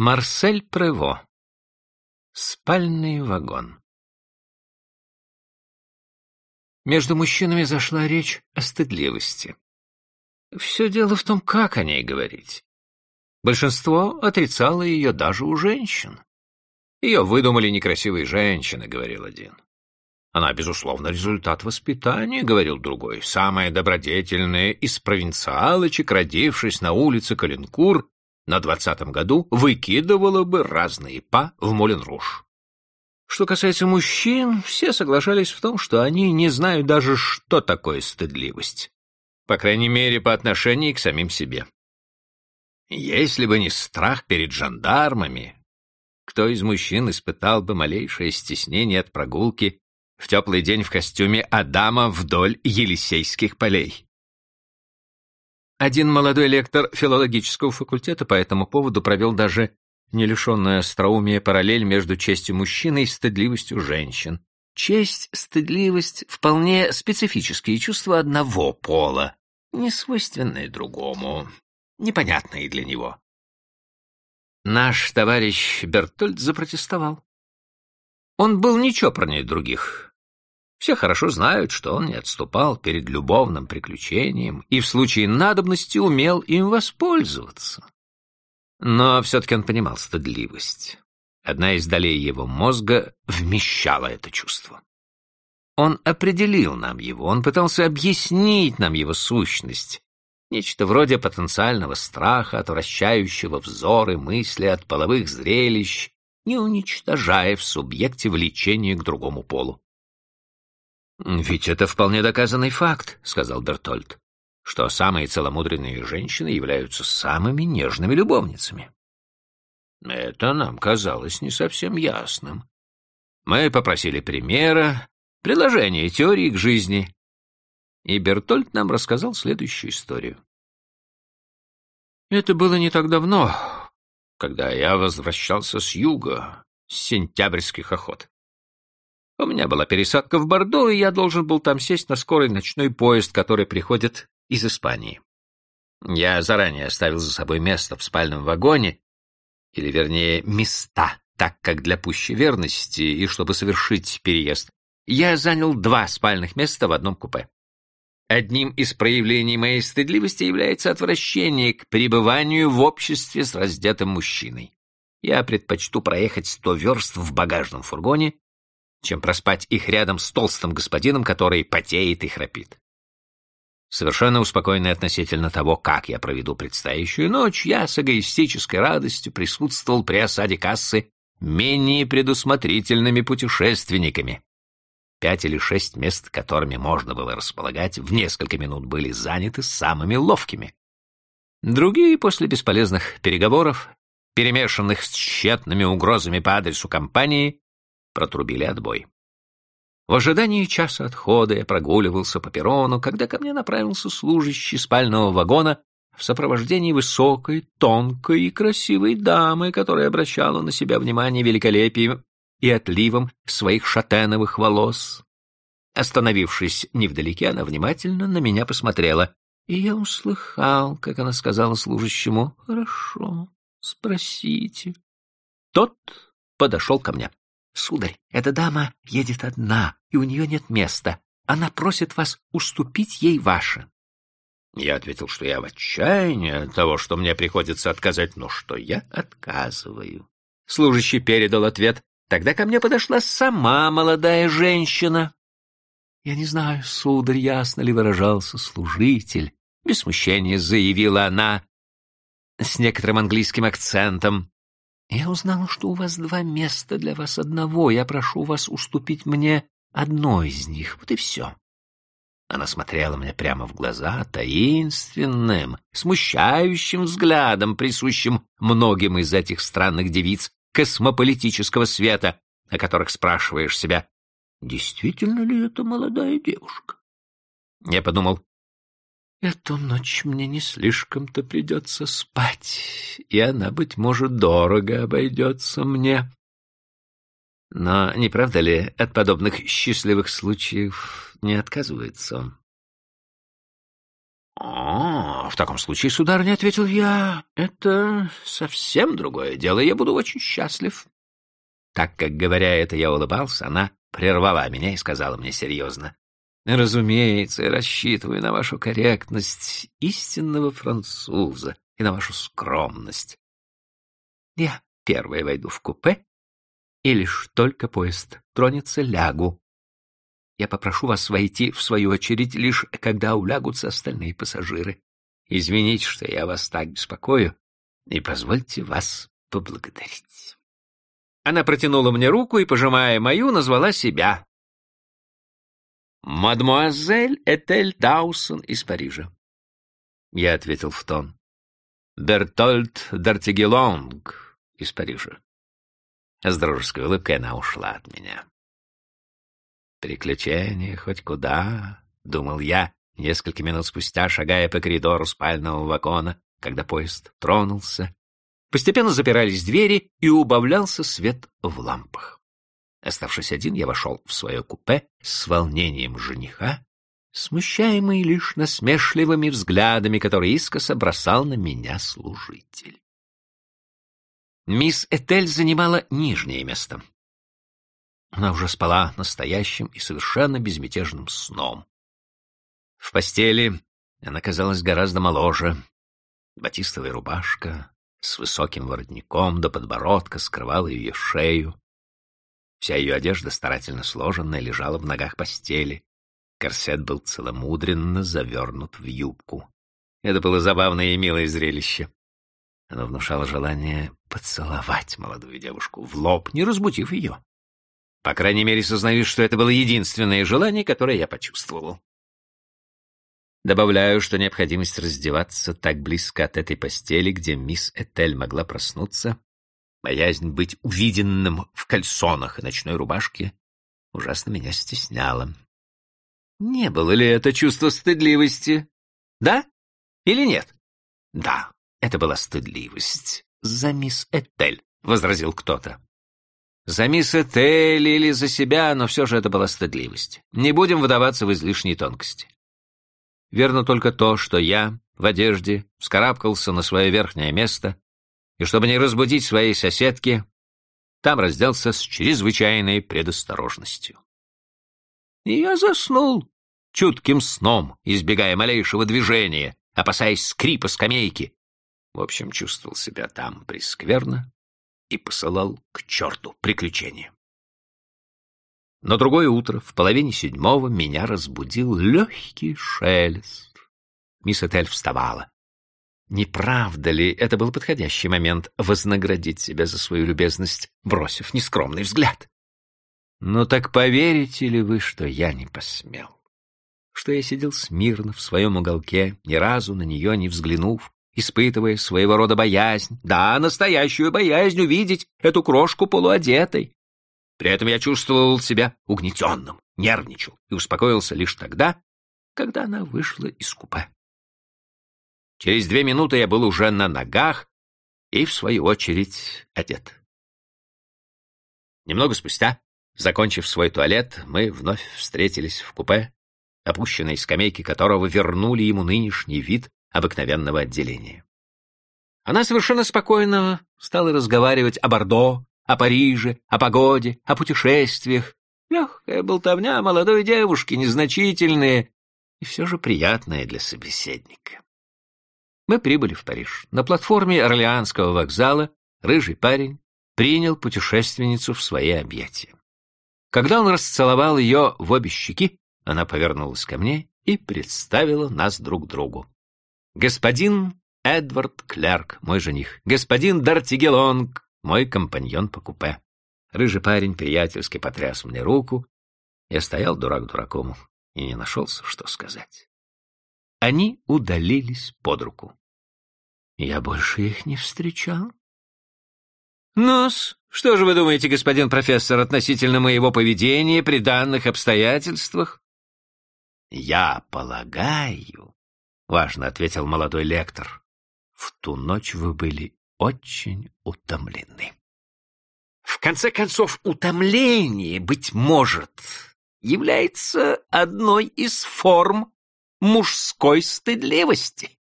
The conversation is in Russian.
Марсель Прево. Спальный вагон. Между мужчинами зашла речь о стыдливости. Все дело в том, как о ней говорить. Большинство отрицало ее даже у женщин. Ее выдумали некрасивые женщины, говорил один. Она, безусловно, результат воспитания, говорил другой. Самая добродетельная из провинциалочек, родившись на улице Калинкур, на двадцатом году выкидывала бы разные па в Молен-Руш. Что касается мужчин, все соглашались в том, что они не знают даже, что такое стыдливость. По крайней мере, по отношению к самим себе. Если бы не страх перед жандармами, кто из мужчин испытал бы малейшее стеснение от прогулки в теплый день в костюме Адама вдоль Елисейских полей? Один молодой лектор филологического факультета по этому поводу провел даже не лишенную параллель между честью мужчины и стыдливостью женщин. Честь, стыдливость — вполне специфические чувства одного пола, не свойственные другому, непонятные для него. Наш товарищ Бертольд запротестовал. Он был нечопорнее других, все хорошо знают, что он не отступал перед любовным приключением и в случае надобности умел им воспользоваться. Но все-таки он понимал стыдливость. Одна из долей его мозга вмещала это чувство. Он определил нам его, он пытался объяснить нам его сущность, нечто вроде потенциального страха, отвращающего взоры, мысли от половых зрелищ, не уничтожая в субъекте влечение к другому полу. «Ведь это вполне доказанный факт», — сказал Бертольд, «что самые целомудренные женщины являются самыми нежными любовницами». Это нам казалось не совсем ясным. Мы попросили примера, приложения теории к жизни. И Бертольд нам рассказал следующую историю. Это было не так давно, когда я возвращался с юга, с сентябрьских охот. У меня была пересадка в Бордо, и я должен был там сесть на скорый ночной поезд, который приходит из Испании. Я заранее оставил за собой место в спальном вагоне, или, вернее, места, так как для пущей верности и чтобы совершить переезд, я занял два спальных места в одном купе. Одним из проявлений моей стыдливости является отвращение к пребыванию в обществе с раздетым мужчиной. Я предпочту проехать сто верст в багажном фургоне, чем проспать их рядом с толстым господином, который потеет и храпит. Совершенно успокоенный относительно того, как я проведу предстоящую ночь, я с эгоистической радостью присутствовал при осаде кассы менее предусмотрительными путешественниками. Пять или шесть мест, которыми можно было располагать, в несколько минут были заняты самыми ловкими. Другие, после бесполезных переговоров, перемешанных с тщетными угрозами по адресу компании, протрубили отбой. В ожидании часа отхода я прогуливался по перрону, когда ко мне направился служащий спального вагона в сопровождении высокой, тонкой и красивой дамы, которая обращала на себя внимание великолепием и отливом своих шатеновых волос. Остановившись невдалеке, она внимательно на меня посмотрела, и я услыхал, как она сказала служащему, «Хорошо, спросите». Тот подошел ко мне. «Сударь, эта дама едет одна, и у нее нет места. Она просит вас уступить ей ваше». Я ответил, что я в отчаянии от того, что мне приходится отказать, но что я отказываю. Служащий передал ответ. Тогда ко мне подошла сама молодая женщина. Я не знаю, сударь, ясно ли выражался служитель. Без смущения заявила она с некоторым английским акцентом. Я узнала, что у вас два места для вас одного. Я прошу вас уступить мне одно из них. Вот и все. Она смотрела мне прямо в глаза таинственным, смущающим взглядом, присущим многим из этих странных девиц космополитического света, о которых спрашиваешь себя, действительно ли это молодая девушка? Я подумал, Эту ночь мне не слишком-то придется спать, и она, быть может, дорого обойдется мне. Но не правда ли, от подобных счастливых случаев не отказывается? «О, в таком случае, сударыня, — ответил я, — это совсем другое дело, я буду очень счастлив». Так как, говоря это, я улыбался, она прервала меня и сказала мне серьезно. «Разумеется, я рассчитываю на вашу корректность истинного француза и на вашу скромность. Я первая войду в купе, и лишь только поезд тронется, лягу. Я попрошу вас войти, в свою очередь, лишь когда улягутся остальные пассажиры. Извините, что я вас так беспокою, и позвольте вас поблагодарить. Она протянула мне руку и, пожимая мою, назвала себя. «Мадемуазель Этель Даусон из Парижа». Я ответил в тон. «Бертольд Д'Артигелонг из Парижа». С дружеской улыбкой она ушла от меня. «Приключения хоть куда», — думал я, несколько минут спустя, шагая по коридору спального вагона, когда поезд тронулся. Постепенно запирались двери, и убавлялся свет в лампах. Оставшись один, я вошел в свое купе с волнением жениха, смущаемый лишь насмешливыми взглядами, которые искоса бросал на меня служитель. Мисс Этель занимала нижнее место. Она уже спала настоящим и совершенно безмятежным сном. В постели она казалась гораздо моложе. Батистовая рубашка с высоким воротником до подбородка скрывала ее шею. Вся ее одежда, старательно сложенная, лежала в ногах постели. Корсет был целомудренно завернут в юбку. Это было забавное и милое зрелище. Оно внушало желание поцеловать молодую девушку в лоб, не разбудив ее. По крайней мере, сознаюсь, что это было единственное желание, которое я почувствовал. Добавляю, что необходимость раздеваться так близко от этой постели, где мисс Этель могла проснуться, боязнь быть увиденным в кальсонах и ночной рубашке, ужасно меня стесняла. Не было ли это чувство стыдливости? Да или нет? Да, это была стыдливость. За мисс Этель, — возразил кто-то. За мисс Этель или за себя, но все же это была стыдливость. Не будем выдаваться в излишние тонкости. Верно только то, что я в одежде вскарабкался на свое верхнее место, и чтобы не разбудить своей соседки, там разделся с чрезвычайной предосторожностью. И я заснул чутким сном, избегая малейшего движения, опасаясь скрипа скамейки. В общем, чувствовал себя там прескверно, и посылал к черту приключения. На другое утро, в половине седьмого, меня разбудил легкий шелест. Мисс Этель вставала. Не правда ли это был подходящий момент вознаградить себя за свою любезность, бросив нескромный взгляд? Но так поверите ли вы, что я не посмел? Что я сидел смирно в своем уголке, ни разу на нее не взглянув, испытывая своего рода боязнь, да, настоящую боязнь увидеть эту крошку полуодетой. При этом я чувствовал себя угнетенным, нервничал и успокоился лишь тогда, когда она вышла из купе. Через две минуты я был уже на ногах и, в свою очередь, одет. Немного спустя, закончив свой туалет, мы вновь встретились в купе, опущенной скамейки которого вернули ему нынешний вид обыкновенного отделения. Она совершенно спокойно стала разговаривать о Бордо, о Париже, о погоде, о путешествиях. Легкая болтовня молодой девушки, незначительная и все же приятная для собеседника. Мы прибыли в Париж. На платформе Орлеанского вокзала рыжий парень принял путешественницу в свои объятия. Когда он расцеловал ее в обе щеки, она повернулась ко мне и представила нас друг другу. Господин Эдвард Клерк, мой жених. Господин Дартигелонг, мой компаньон по купе. Рыжий парень приятельски потряс мне руку. Я стоял дурак дураком и не нашелся, что сказать. Они удалились под руку. Я больше их не встречал. ну что же вы думаете, господин профессор, относительно моего поведения при данных обстоятельствах? Я полагаю, — важно ответил молодой лектор. «В ту ночь вы были очень утомлены». В конце концов, утомление, быть может, является одной из форм мужской стыдливости.